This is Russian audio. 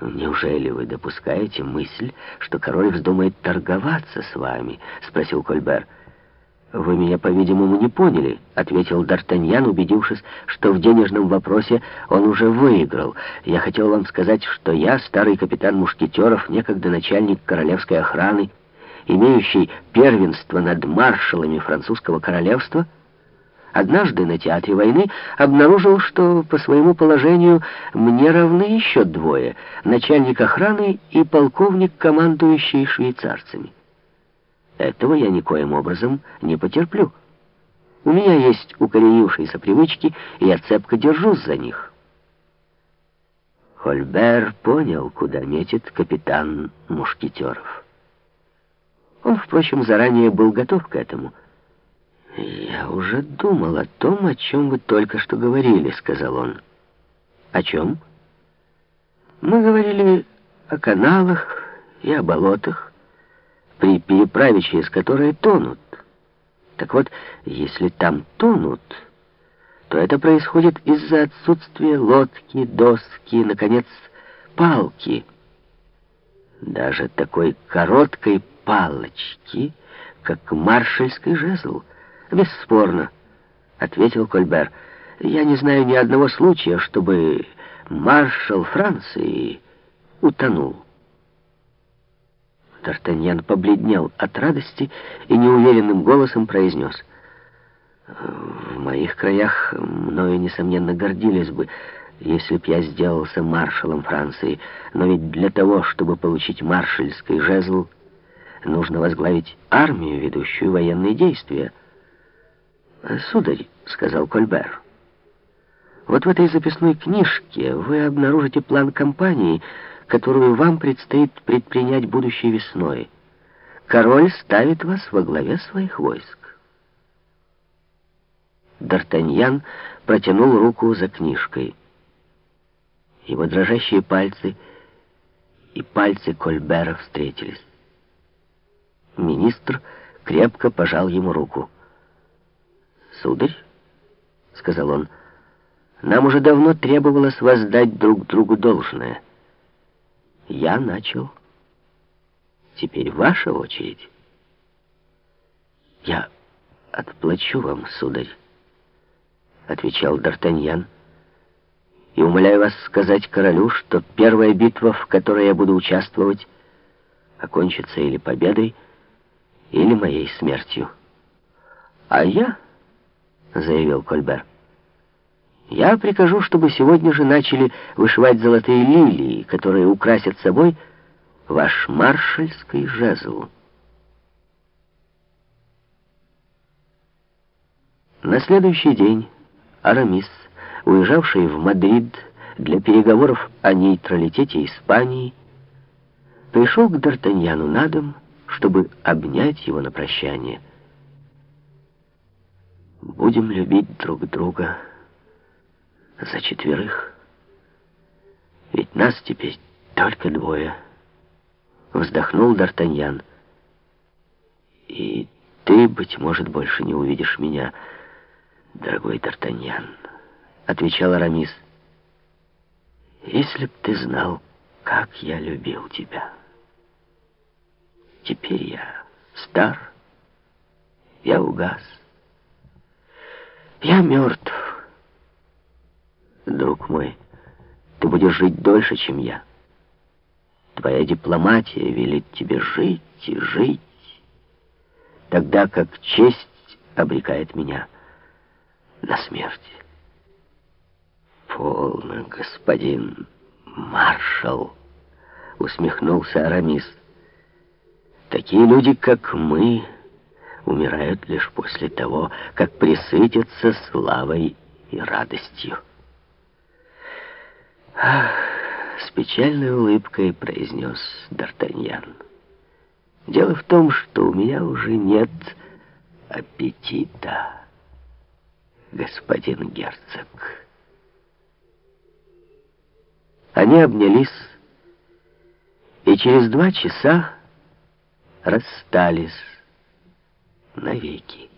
«Неужели вы допускаете мысль, что король вздумает торговаться с вами?» — спросил Кольбер. «Вы меня, по-видимому, не поняли», — ответил Д'Артаньян, убедившись, что в денежном вопросе он уже выиграл. «Я хотел вам сказать, что я, старый капитан мушкетеров, некогда начальник королевской охраны, имеющий первенство над маршалами французского королевства, однажды на театре войны обнаружил, что по своему положению мне равны еще двое — начальник охраны и полковник, командующий швейцарцами. Этого я никоим образом не потерплю. У меня есть укоренившиеся привычки, и я цепко держусь за них. Хольбер понял, куда метит капитан мушкетеров. Он, впрочем, заранее был готов к этому. «Я уже думал о том, о чем вы только что говорили», — сказал он. «О чем?» «Мы говорили о каналах и о болотах, при переправе через которые тонут. Так вот, если там тонут, то это происходит из-за отсутствия лодки, доски, наконец, палки. Даже такой короткой палочки, как маршальский жезл. Бесспорно, ответил Кольбер. Я не знаю ни одного случая, чтобы маршал Франции утонул. Д'Артаньян побледнел от радости и неуверенным голосом произнес. «В моих краях мною, несомненно, гордились бы, если б я сделался маршалом Франции, но ведь для того, чтобы получить маршальский жезл, нужно возглавить армию, ведущую военные действия. «Сударь», — сказал Кольбер, — «вот в этой записной книжке вы обнаружите план кампании, которую вам предстоит предпринять будущей весной. Король ставит вас во главе своих войск». Д'Артаньян протянул руку за книжкой. Его дрожащие пальцы и пальцы Кольбера встретились. Министр крепко пожал ему руку. «Сударь», — сказал он, — «нам уже давно требовалось воздать друг другу должное. Я начал. Теперь ваша очередь». «Я отплачу вам, сударь», — отвечал Д'Артаньян, «и умоляю вас сказать королю, что первая битва, в которой я буду участвовать, окончится или победой, или моей смертью. А я, заявил Кольбер, я прикажу, чтобы сегодня же начали вышивать золотые лилии, которые украсят собой ваш маршальский жезл. На следующий день Арамис, уезжавший в Мадрид для переговоров о нейтралитете Испании, пришел к Д'Артаньяну на дом чтобы обнять его на прощание. Будем любить друг друга за четверых. Ведь нас теперь только двое. Вздохнул Д'Артаньян. И ты, быть может, больше не увидишь меня, дорогой Д'Артаньян, отвечал Арамис. Если б ты знал, как я любил тебя. Теперь я стар, я угас, я мертв. Друг мой, ты будешь жить дольше, чем я. Твоя дипломатия велит тебе жить и жить, тогда как честь обрекает меня на смерть. Полно, господин маршал, усмехнулся Арамис. Такие люди, как мы, умирают лишь после того, как присытятся славой и радостью. Ах, с печальной улыбкой произнес Д'Артаньян. Дело в том, что у меня уже нет аппетита, господин герцог. Они обнялись, и через два часа расстались навеки.